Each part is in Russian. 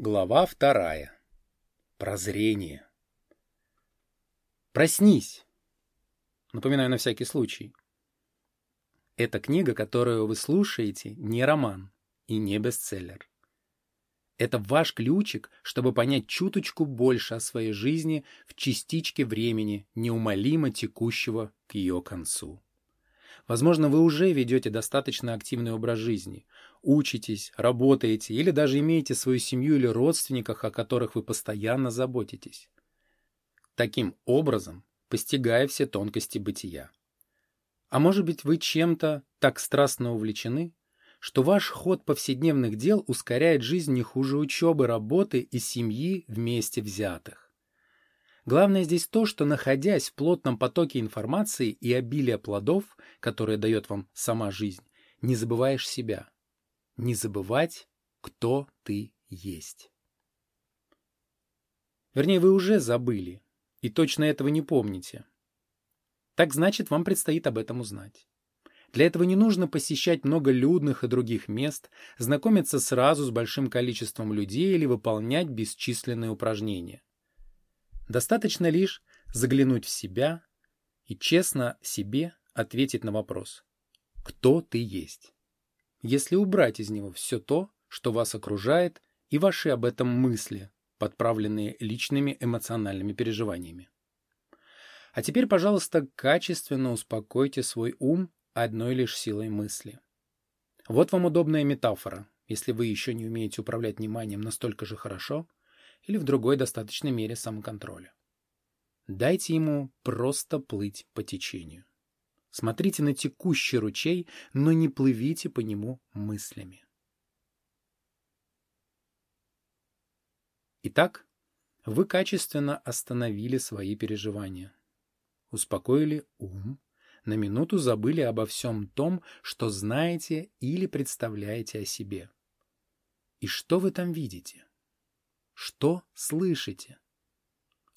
Глава вторая. Прозрение. Проснись. Напоминаю на всякий случай. Эта книга, которую вы слушаете, не роман и не бестселлер. Это ваш ключик, чтобы понять чуточку больше о своей жизни в частичке времени, неумолимо текущего к ее концу. Возможно, вы уже ведете достаточно активный образ жизни, учитесь, работаете или даже имеете свою семью или родственников, о которых вы постоянно заботитесь. Таким образом, постигая все тонкости бытия. А может быть, вы чем-то так страстно увлечены, что ваш ход повседневных дел ускоряет жизнь не хуже учебы, работы и семьи вместе взятых. Главное здесь то, что находясь в плотном потоке информации и обилия плодов, которые дает вам сама жизнь, не забываешь себя. Не забывать, кто ты есть. Вернее, вы уже забыли и точно этого не помните. Так значит, вам предстоит об этом узнать. Для этого не нужно посещать много людных и других мест, знакомиться сразу с большим количеством людей или выполнять бесчисленные упражнения. Достаточно лишь заглянуть в себя и честно себе ответить на вопрос «Кто ты есть?». Если убрать из него все то, что вас окружает, и ваши об этом мысли, подправленные личными эмоциональными переживаниями. А теперь, пожалуйста, качественно успокойте свой ум одной лишь силой мысли. Вот вам удобная метафора, если вы еще не умеете управлять вниманием настолько же хорошо, или в другой достаточной мере самоконтроля. Дайте ему просто плыть по течению. Смотрите на текущий ручей, но не плывите по нему мыслями. Итак, вы качественно остановили свои переживания. Успокоили ум, на минуту забыли обо всем том, что знаете или представляете о себе. И что вы там видите? Что слышите?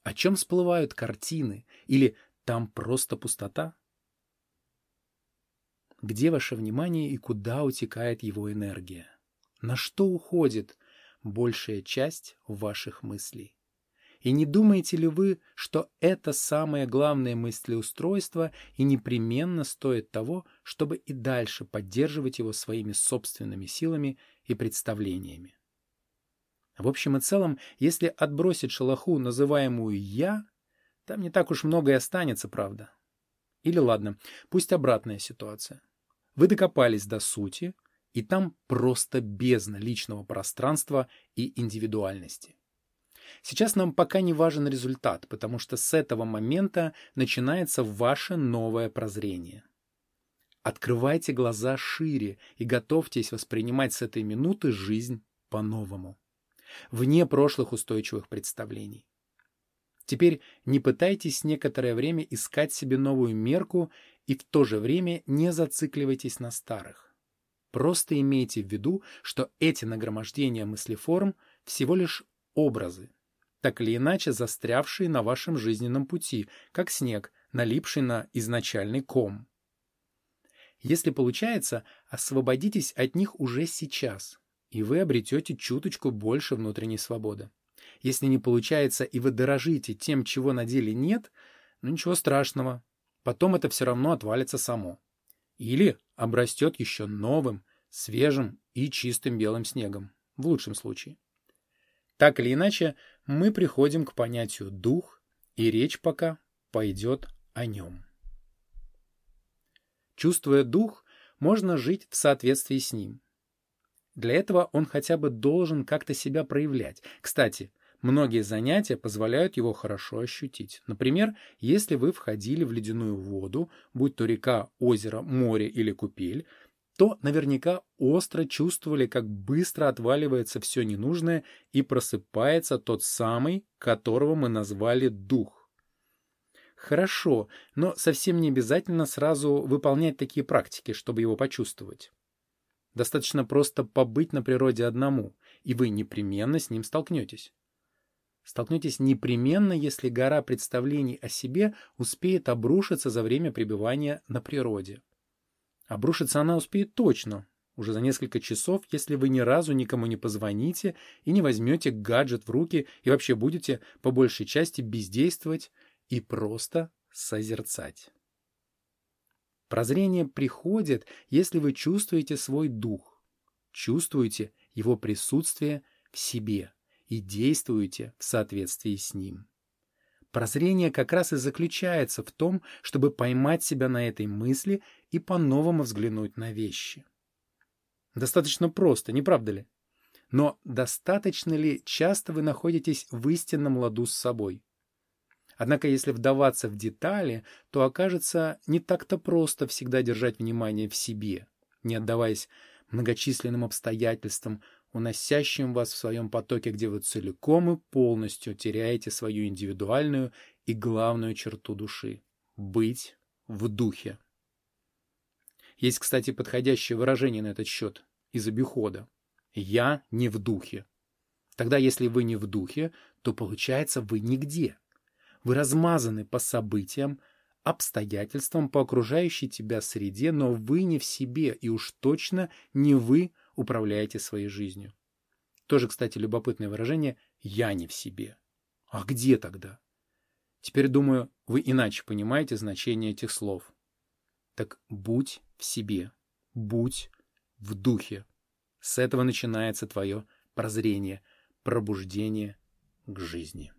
О чем всплывают картины? Или там просто пустота? Где ваше внимание и куда утекает его энергия? На что уходит большая часть ваших мыслей? И не думаете ли вы, что это самое главное мыслеустройство и непременно стоит того, чтобы и дальше поддерживать его своими собственными силами и представлениями? В общем и целом, если отбросить шелоху, называемую «я», там не так уж много и останется, правда. Или ладно, пусть обратная ситуация. Вы докопались до сути, и там просто бездна личного пространства и индивидуальности. Сейчас нам пока не важен результат, потому что с этого момента начинается ваше новое прозрение. Открывайте глаза шире и готовьтесь воспринимать с этой минуты жизнь по-новому вне прошлых устойчивых представлений. Теперь не пытайтесь некоторое время искать себе новую мерку и в то же время не зацикливайтесь на старых. Просто имейте в виду, что эти нагромождения мыслеформ всего лишь образы, так или иначе застрявшие на вашем жизненном пути, как снег, налипший на изначальный ком. Если получается, освободитесь от них уже сейчас, и вы обретете чуточку больше внутренней свободы. Если не получается, и вы дорожите тем, чего на деле нет, ну ничего страшного, потом это все равно отвалится само. Или обрастет еще новым, свежим и чистым белым снегом, в лучшем случае. Так или иначе, мы приходим к понятию «дух», и речь пока пойдет о нем. Чувствуя дух, можно жить в соответствии с ним – для этого он хотя бы должен как-то себя проявлять. Кстати, многие занятия позволяют его хорошо ощутить. Например, если вы входили в ледяную воду, будь то река, озеро, море или купель, то наверняка остро чувствовали, как быстро отваливается все ненужное и просыпается тот самый, которого мы назвали дух. Хорошо, но совсем не обязательно сразу выполнять такие практики, чтобы его почувствовать. Достаточно просто побыть на природе одному, и вы непременно с ним столкнетесь. Столкнетесь непременно, если гора представлений о себе успеет обрушиться за время пребывания на природе. Обрушиться она успеет точно, уже за несколько часов, если вы ни разу никому не позвоните и не возьмете гаджет в руки и вообще будете по большей части бездействовать и просто созерцать. Прозрение приходит, если вы чувствуете свой дух, чувствуете его присутствие в себе и действуете в соответствии с ним. Прозрение как раз и заключается в том, чтобы поймать себя на этой мысли и по-новому взглянуть на вещи. Достаточно просто, не правда ли? Но достаточно ли часто вы находитесь в истинном ладу с собой? Однако, если вдаваться в детали, то окажется не так-то просто всегда держать внимание в себе, не отдаваясь многочисленным обстоятельствам, уносящим вас в своем потоке, где вы целиком и полностью теряете свою индивидуальную и главную черту души — быть в духе. Есть, кстати, подходящее выражение на этот счет из обихода. «Я не в духе». Тогда, если вы не в духе, то получается вы нигде. Вы размазаны по событиям, обстоятельствам, по окружающей тебя среде, но вы не в себе, и уж точно не вы управляете своей жизнью. Тоже, кстати, любопытное выражение «я не в себе». А где тогда? Теперь, думаю, вы иначе понимаете значение этих слов. Так будь в себе, будь в духе. С этого начинается твое прозрение, пробуждение к жизни.